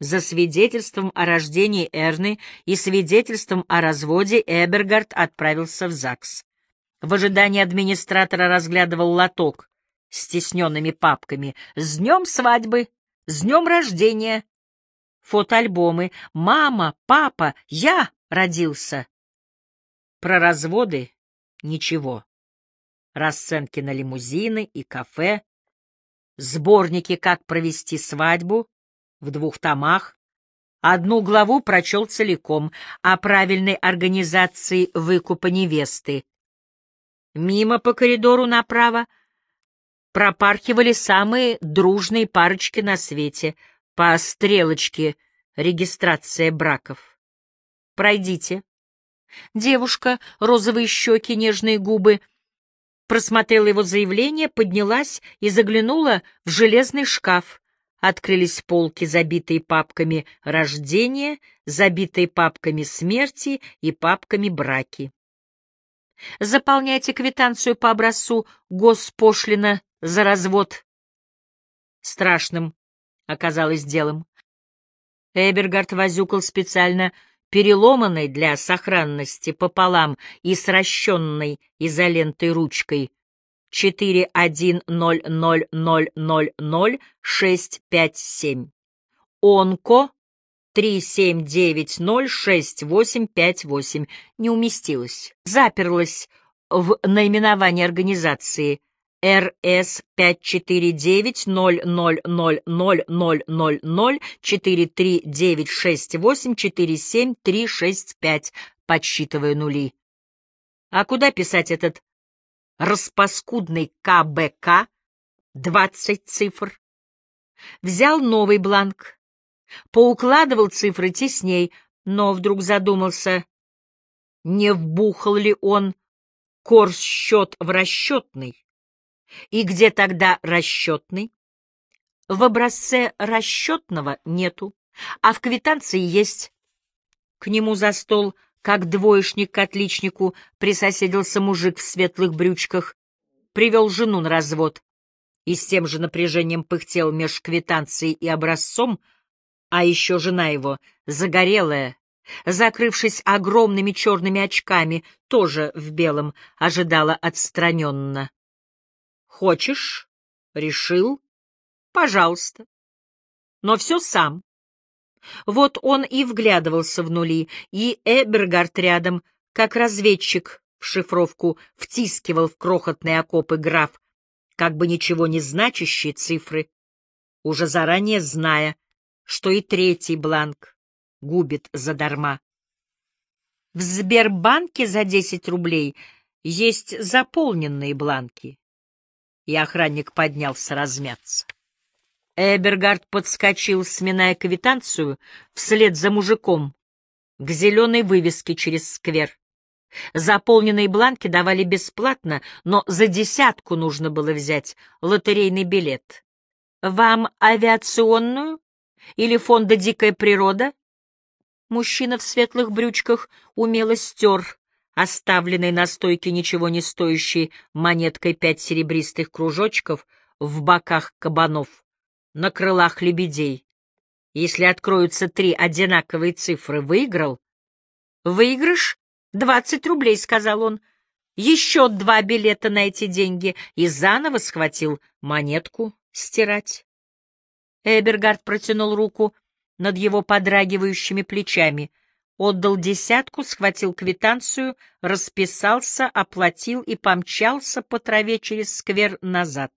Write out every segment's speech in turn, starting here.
За свидетельством о рождении Эрны и свидетельством о разводе Эбергард отправился в ЗАГС. В ожидании администратора разглядывал лоток с тесненными папками. «С днем свадьбы! С днем рождения!» Фотоальбомы. «Мама! Папа! Я родился!» Про разводы — ничего. Расценки на лимузины и кафе. Сборники «Как провести свадьбу» в двух томах. Одну главу прочел целиком о правильной организации выкупа невесты. Мимо по коридору направо пропархивали самые дружные парочки на свете по стрелочке регистрация браков. Пройдите. Девушка, розовые щеки, нежные губы, просмотрела его заявление, поднялась и заглянула в железный шкаф, Открылись полки, забитые папками рождения, забитые папками смерти и папками браки. Заполняйте квитанцию по образцу госпошлина за развод. Страшным оказалось делом. Эбергард возюкал специально переломанной для сохранности пополам и сращенной изолентой ручкой четыре один ноль ноль ноль ноль ноль шесть пять семь. Онко три семь девять ноль шесть восемь пять восемь не уместилось, заперлась в наименовании организации РС пять четыре девять ноль ноль ноль ноль ноль ноль ноль четыре три девять шесть восемь четыре семь три шесть пять, подсчитывая нули. А куда писать этот распаскудный КБК, двадцать цифр. Взял новый бланк, поукладывал цифры тесней, но вдруг задумался, не вбухал ли он корс-счет в расчетный. И где тогда расчетный? В образце расчетного нету, а в квитанции есть. К нему за стол — как двоечник к отличнику присоседился мужик в светлых брючках, привел жену на развод и с тем же напряжением пыхтел меж квитанцией и образцом, а еще жена его, загорелая, закрывшись огромными черными очками, тоже в белом, ожидала отстраненно. «Хочешь? Решил? Пожалуйста. Но все сам. Вот он и вглядывался в нули, и Эбергард рядом, как разведчик в шифровку, втискивал в крохотные окопы граф, как бы ничего не значащие цифры, уже заранее зная, что и третий бланк губит задарма. В Сбербанке за 10 рублей есть заполненные бланки. И охранник поднялся размяться. Эбергард подскочил, сминая квитанцию, вслед за мужиком, к зеленой вывеске через сквер. Заполненные бланки давали бесплатно, но за десятку нужно было взять лотерейный билет. «Вам авиационную? Или фонда «Дикая природа»?» Мужчина в светлых брючках умело стер оставленной на стойке ничего не стоящей монеткой пять серебристых кружочков в боках кабанов на крылах лебедей. Если откроются три одинаковые цифры, выиграл? Выигрыш? Двадцать рублей, — сказал он. Еще два билета на эти деньги и заново схватил монетку стирать. Эбергард протянул руку над его подрагивающими плечами, отдал десятку, схватил квитанцию, расписался, оплатил и помчался по траве через сквер назад.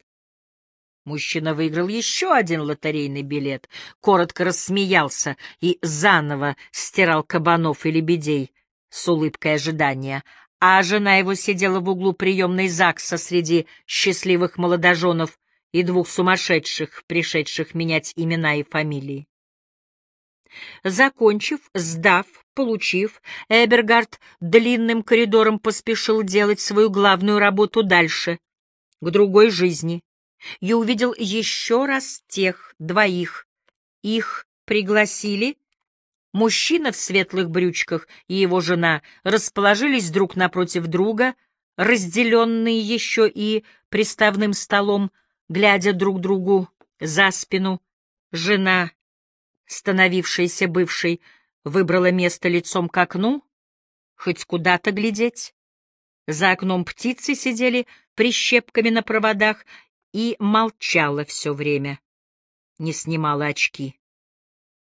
Мужчина выиграл еще один лотерейный билет, коротко рассмеялся и заново стирал кабанов и лебедей с улыбкой ожидания, а жена его сидела в углу приемной ЗАГСа среди счастливых молодоженов и двух сумасшедших, пришедших менять имена и фамилии. Закончив, сдав, получив, Эбергард длинным коридором поспешил делать свою главную работу дальше, к другой жизни и увидел еще раз тех двоих. Их пригласили. Мужчина в светлых брючках и его жена расположились друг напротив друга, разделенные еще и приставным столом, глядя друг другу за спину. Жена становившаяся бывшей, выбрала место лицом к окну, хоть куда-то глядеть. За окном птицы сидели прищепками на проводах и молчала все время. Не снимала очки.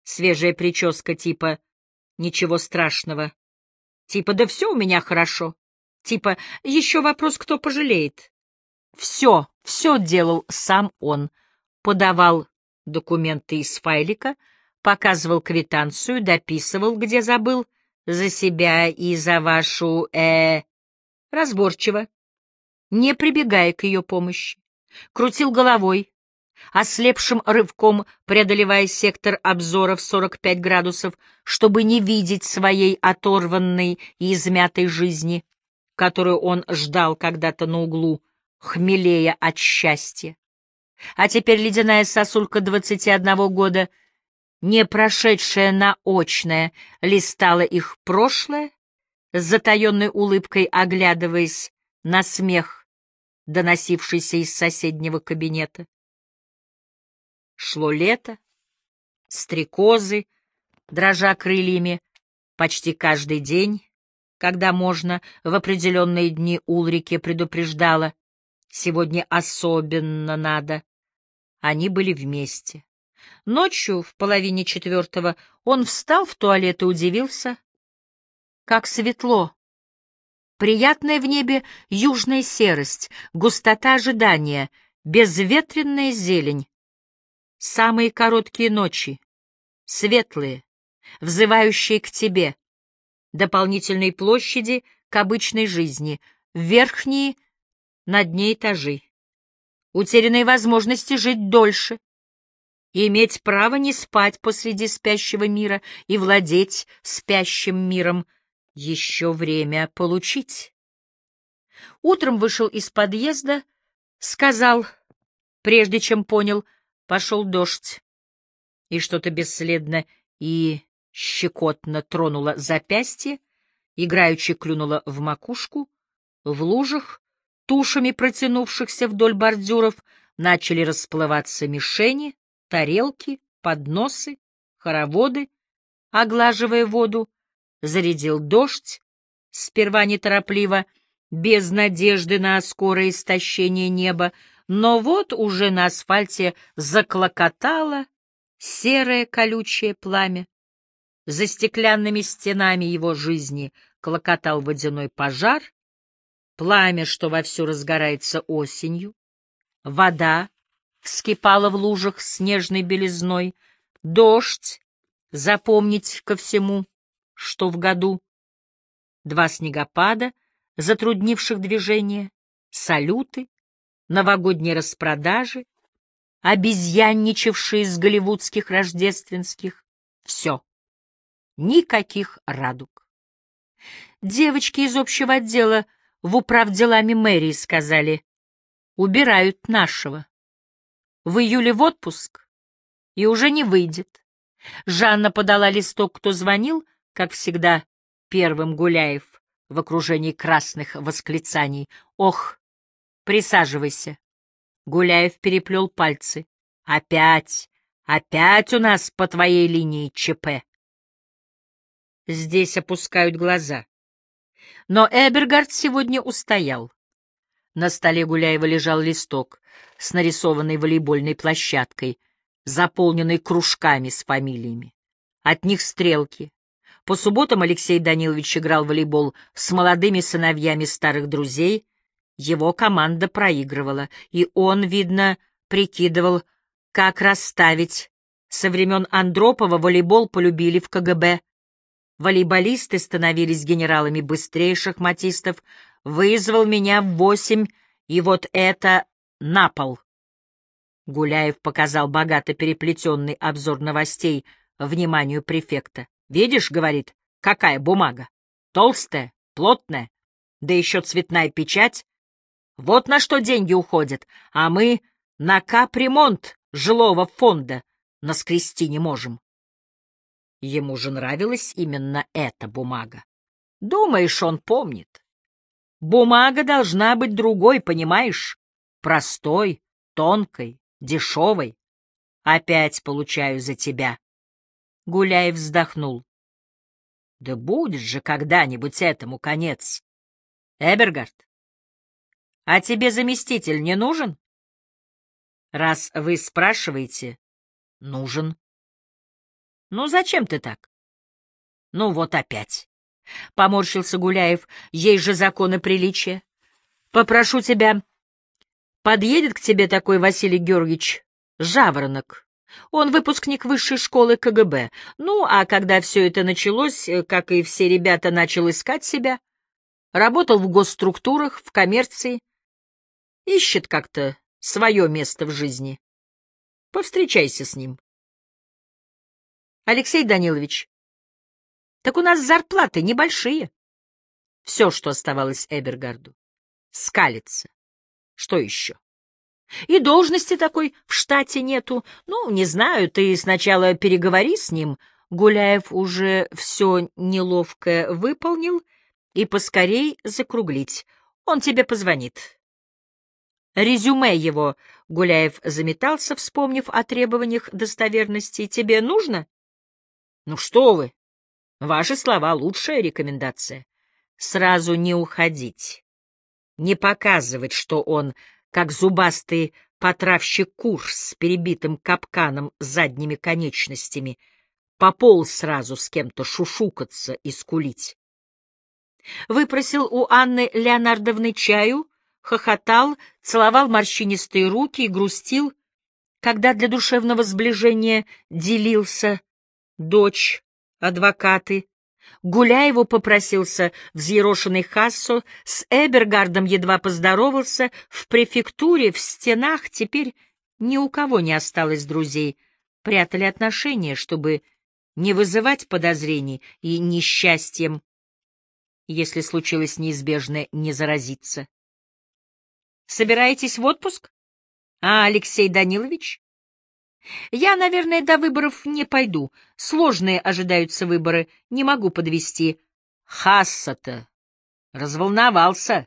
Свежая прическа типа «Ничего страшного». Типа «Да все у меня хорошо». Типа «Еще вопрос, кто пожалеет». Все, все делал сам он. Подавал документы из файлика, показывал квитанцию, дописывал, где забыл, за себя и за вашу, э разборчиво, не прибегая к ее помощи. Крутил головой, ослепшим рывком преодолевая сектор обзора в 45 градусов, чтобы не видеть своей оторванной и измятой жизни, которую он ждал когда-то на углу, хмелея от счастья. А теперь ледяная сосулька двадцати одного года, не прошедшая на очное, листала их прошлое, с затаенной улыбкой оглядываясь на смех, доносившийся из соседнего кабинета. Шло лето, стрекозы, дрожа крыльями, почти каждый день, когда можно, в определенные дни Улрике предупреждала, сегодня особенно надо. Они были вместе. Ночью, в половине четвертого, он встал в туалет и удивился. Как светло! Приятная в небе южная серость, густота ожидания, безветренная зелень. Самые короткие ночи, светлые, взывающие к тебе. Дополнительные площади к обычной жизни, верхние — на дне этажи. Утерянные возможности жить дольше, и иметь право не спать посреди спящего мира и владеть спящим миром, еще время получить. Утром вышел из подъезда, сказал, прежде чем понял — Пошел дождь, и что-то бесследно и щекотно тронуло запястье, играючи клюнуло в макушку, в лужах, тушами протянувшихся вдоль бордюров, начали расплываться мишени, тарелки, подносы, хороводы, оглаживая воду, зарядил дождь, сперва неторопливо, без надежды на скорое истощение неба, но вот уже на асфальте заклокотало серое колючее пламя. За стеклянными стенами его жизни клокотал водяной пожар, пламя, что вовсю разгорается осенью, вода вскипала в лужах снежной белизной, дождь, запомнить ко всему, что в году, два снегопада, затруднивших движение, салюты, новогодние распродажи, обезьянничавшие с голливудских рождественских. Все. Никаких радуг. Девочки из общего отдела в управделами мэрии сказали, убирают нашего. В июле в отпуск и уже не выйдет. Жанна подала листок, кто звонил, как всегда, первым Гуляев в окружении красных восклицаний. Ох, Присаживайся. Гуляев переплел пальцы. Опять, опять у нас по твоей линии ЧП. Здесь опускают глаза. Но Эбергард сегодня устоял. На столе Гуляева лежал листок с нарисованной волейбольной площадкой, заполненной кружками с фамилиями. От них стрелки. По субботам Алексей Данилович играл в волейбол с молодыми сыновьями старых друзей, его команда проигрывала, и он, видно, прикидывал, как расставить. Со времен Андропова волейбол полюбили в КГБ. Волейболисты становились генералами быстрее шахматистов. Вызвал меня в восемь, и вот это на пол. Гуляев показал богато переплетенный обзор новостей вниманию префекта. «Видишь, — говорит, — какая бумага? Толстая, плотная, да еще цветная печать. Вот на что деньги уходят, а мы на капремонт жилого фонда наскрести не можем. Ему же нравилась именно эта бумага. Думаешь, он помнит? Бумага должна быть другой, понимаешь? Простой, тонкой, дешевой. Опять получаю за тебя. Гуляев вздохнул. Да будет же когда-нибудь этому конец. Эбергард, а тебе заместитель не нужен? Раз вы спрашиваете, нужен. Ну, зачем ты так? Ну, вот опять. Поморщился Гуляев, есть же законы приличия. Попрошу тебя, подъедет к тебе такой Василий Георгиевич Жаворонок. Он выпускник высшей школы КГБ. Ну, а когда все это началось, э, как и все ребята, начал искать себя. Работал в госструктурах, в коммерции. Ищет как-то свое место в жизни. Повстречайся с ним. Алексей Данилович, так у нас зарплаты небольшие. Все, что оставалось Эбергарду. Скалиться. Что еще? И должности такой в штате нету. Ну, не знаю, ты сначала переговори с ним. Гуляев уже все неловкое выполнил и поскорей закруглить. Он тебе позвонит. Резюме его Гуляев заметался, вспомнив о требованиях достоверности. Тебе нужно? Ну что вы? Ваши слова — лучшая рекомендация. Сразу не уходить. Не показывать, что он как зубастый потравщик кур с перебитым капканом задними конечностями, пополз сразу с кем-то шушукаться и скулить. Выпросил у Анны Леонардовны чаю, хохотал, целовал морщинистые руки и грустил, когда для душевного сближения делился дочь, адвокаты, Гуляеву попросился взъерошенный Хассо, с Эбергардом едва поздоровался, в префектуре, в стенах теперь ни у кого не осталось друзей, прятали отношения, чтобы не вызывать подозрений и несчастьем, если случилось неизбежное, не заразиться. Собираетесь в отпуск? А Алексей Данилович? Я, наверное, до выборов не пойду. Сложные ожидаются выборы. Не могу подвести. Хасса-то разволновался.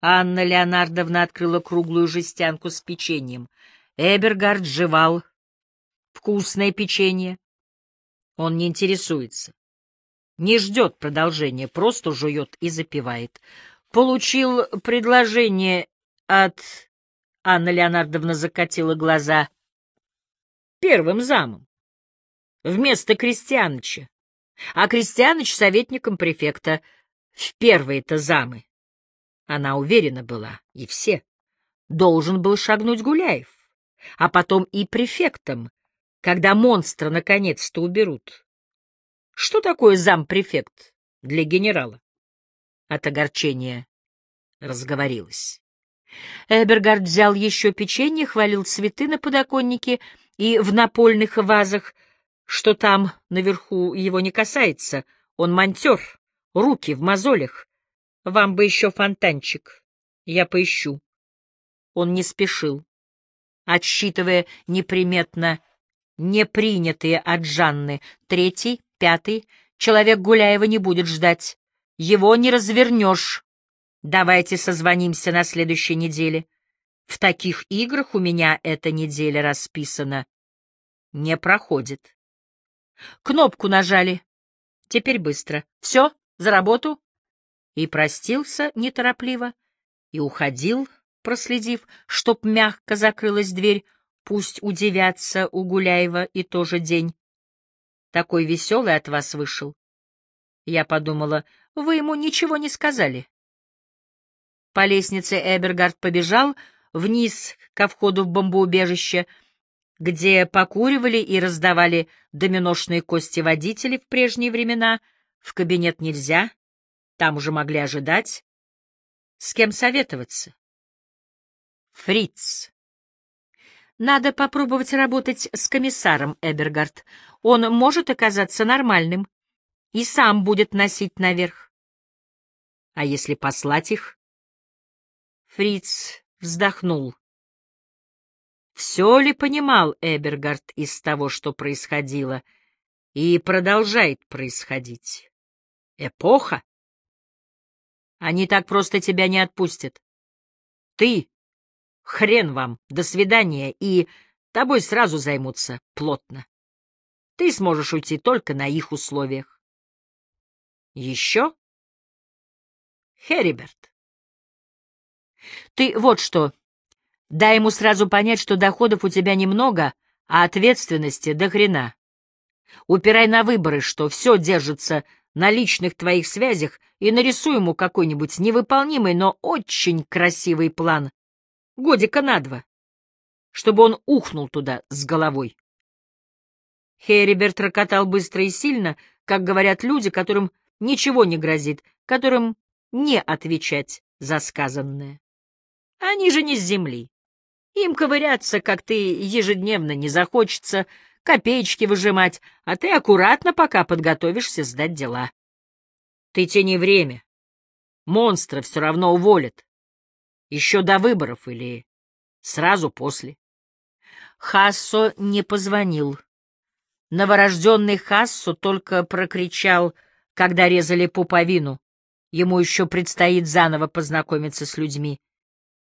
Анна Леонардовна открыла круглую жестянку с печеньем. Эбергард жевал. Вкусное печенье. Он не интересуется. Не ждет продолжения, просто жует и запивает. Получил предложение от... Анна Леонардовна закатила глаза первым замом, вместо Крестьяныча, а Крестьяныч — советником префекта в первые-то замы. Она уверена была, и все. Должен был шагнуть Гуляев, а потом и префектом, когда монстра наконец-то уберут. Что такое зампрефект для генерала? От огорчения разговорилась. Эбергард взял еще печенье, хвалил цветы на подоконнике и в напольных вазах, что там наверху его не касается. Он монтер, руки в мозолях. Вам бы еще фонтанчик. Я поищу. Он не спешил, отсчитывая неприметно непринятые от Жанны. Третий, пятый. Человек Гуляева не будет ждать. Его не развернешь. Давайте созвонимся на следующей неделе. В таких играх у меня эта неделя расписана. Не проходит. Кнопку нажали. Теперь быстро. Все, за работу. И простился неторопливо, и уходил, проследив, чтоб мягко закрылась дверь, пусть удивятся у Гуляева и тоже день. Такой веселый от вас вышел. Я подумала, вы ему ничего не сказали. По лестнице Эбергард побежал, вниз ко входу в бомбоубежище, где покуривали и раздавали доминошные кости водители в прежние времена. В кабинет нельзя, там уже могли ожидать. С кем советоваться? Фриц. Надо попробовать работать с комиссаром Эбергард. Он может оказаться нормальным и сам будет носить наверх. А если послать их? Фриц вздохнул. Все ли понимал Эбергард из того, что происходило и продолжает происходить? Эпоха? Они так просто тебя не отпустят. Ты, хрен вам, до свидания, и тобой сразу займутся плотно. Ты сможешь уйти только на их условиях. Еще? Хериберт. Ты вот что. Дай ему сразу понять, что доходов у тебя немного, а ответственности до хрена. Упирай на выборы, что все держится на личных твоих связях, и нарисуй ему какой-нибудь невыполнимый, но очень красивый план. Годика на два. Чтобы он ухнул туда с головой. Хериберт рокотал быстро и сильно, как говорят люди, которым ничего не грозит, которым не отвечать за сказанное. Они же не с земли. Им ковыряться, как ты, ежедневно не захочется, копеечки выжимать, а ты аккуратно пока подготовишься сдать дела. Ты тяни время. Монстра все равно уволят. Еще до выборов или сразу после. Хассо не позвонил. Новорожденный Хассо только прокричал, когда резали пуповину. Ему еще предстоит заново познакомиться с людьми.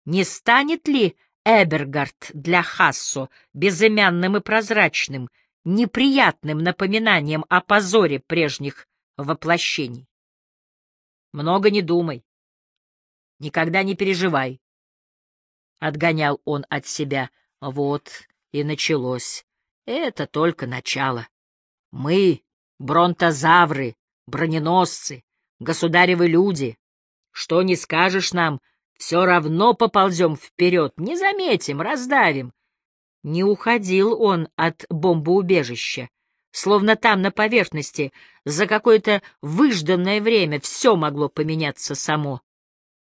Не станет ли Эбергард для Хассо безымянным и прозрачным, неприятным напоминанием о позоре прежних воплощений? Много не думай. Никогда не переживай. Отгонял он от себя. Вот и началось. Это только начало. Мы, бронтозавры, броненосцы, государевы люди. Что не скажешь нам, все равно поползем вперед, не заметим, раздавим. Не уходил он от бомбоубежища, словно там на поверхности за какое-то выжданное время все могло поменяться само,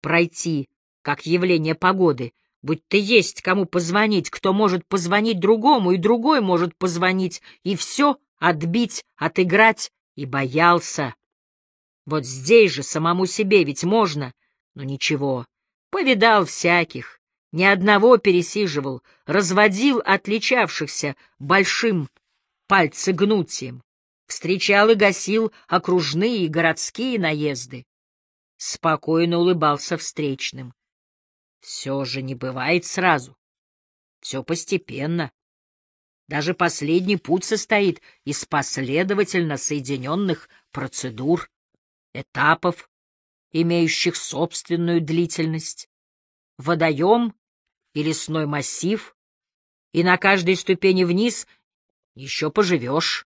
пройти, как явление погоды, будь то есть кому позвонить, кто может позвонить другому, и другой может позвонить, и все отбить, отыграть, и боялся. Вот здесь же самому себе ведь можно, но ничего, Повидал всяких, ни одного пересиживал, разводил отличавшихся большим пальцегнутием, встречал и гасил окружные и городские наезды. Спокойно улыбался встречным. Все же не бывает сразу. Все постепенно. Даже последний путь состоит из последовательно соединенных процедур, этапов, имеющих собственную длительность, водоем и лесной массив, и на каждой ступени вниз еще поживешь.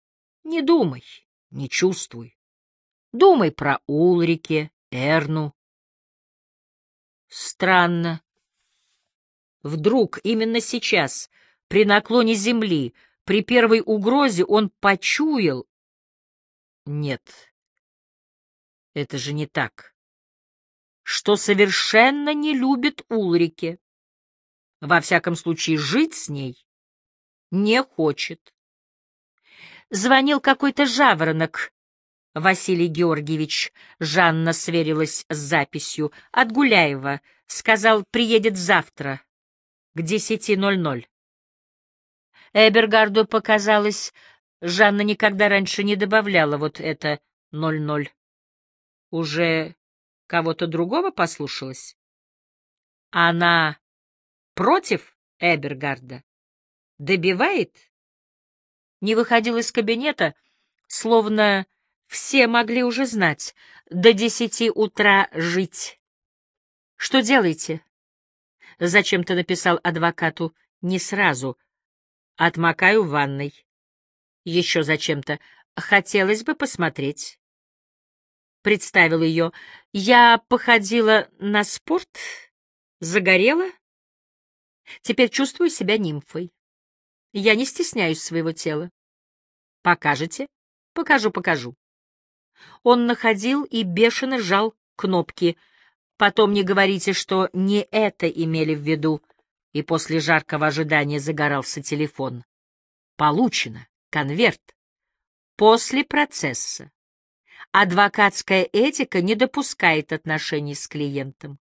Не думай, не чувствуй. Думай про Улрике, Эрну. Странно. Вдруг именно сейчас, при наклоне земли, при первой угрозе он почуял... Нет, это же не так что совершенно не любит Улрике. Во всяком случае, жить с ней не хочет. Звонил какой-то жаворонок. Василий Георгиевич, Жанна сверилась с записью, от Гуляева, сказал, приедет завтра, к десяти ноль ноль. Эбергарду показалось, Жанна никогда раньше не добавляла вот это ноль ноль. Уже кого-то другого послушалась? Она против Эбергарда? Добивает? Не выходил из кабинета, словно все могли уже знать. До десяти утра жить. Что делаете? Зачем-то написал адвокату не сразу. Отмокаю в ванной. Еще зачем-то. Хотелось бы посмотреть представил ее. Я походила на спорт, загорела. Теперь чувствую себя нимфой. Я не стесняюсь своего тела. Покажете? Покажу, покажу. Он находил и бешено жал кнопки. Потом не говорите, что не это имели в виду. И после жаркого ожидания загорался телефон. Получено. Конверт. После процесса. Адвокатская этика не допускает отношений с клиентом.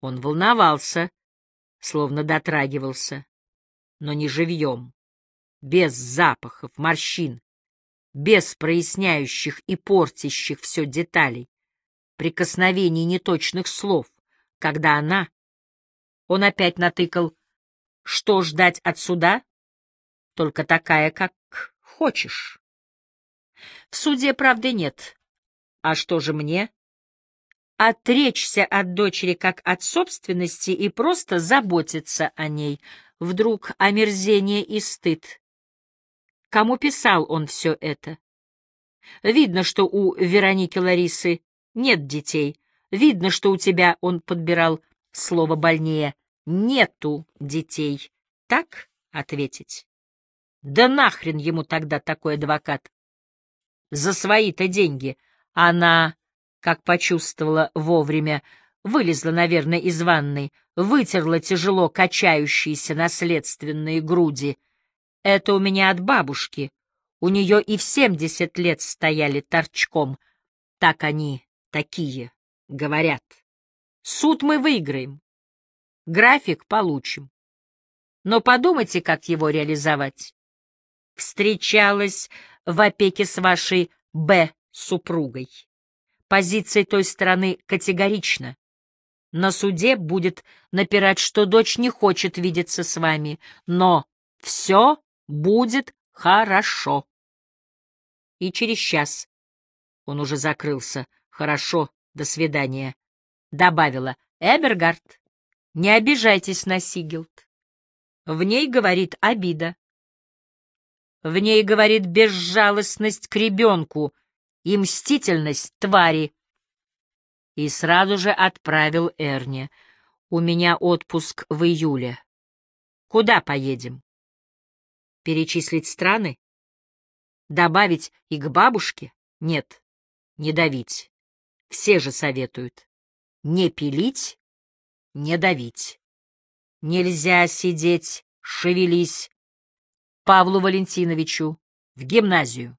Он волновался, словно дотрагивался, но не живьем, без запахов, морщин, без проясняющих и портящих все деталей, прикосновений неточных слов, когда она... Он опять натыкал, что ждать от суда? Только такая, как хочешь. В суде правды нет. А что же мне? Отречься от дочери как от собственности и просто заботиться о ней. Вдруг омерзение и стыд. Кому писал он все это? Видно, что у Вероники Ларисы нет детей. Видно, что у тебя, он подбирал слово больнее, нету детей. Так ответить? Да нахрен ему тогда такой адвокат? За свои-то деньги. Она, как почувствовала вовремя, вылезла, наверное, из ванной, вытерла тяжело качающиеся наследственные груди. Это у меня от бабушки. У нее и в семьдесят лет стояли торчком. Так они такие, говорят. Суд мы выиграем. График получим. Но подумайте, как его реализовать. Встречалась в опеке с вашей Б. супругой. Позиция той стороны категорична. На суде будет напирать, что дочь не хочет видеться с вами, но все будет хорошо. И через час он уже закрылся. Хорошо, до свидания. Добавила Эбергард. Не обижайтесь на Сигилд. В ней говорит обида. В ней говорит безжалостность к ребенку и мстительность твари. И сразу же отправил Эрни. У меня отпуск в июле. Куда поедем? Перечислить страны? Добавить и к бабушке? Нет, не давить. Все же советуют. Не пилить, не давить. Нельзя сидеть, шевелись. Павлу Валентиновичу в гимназию.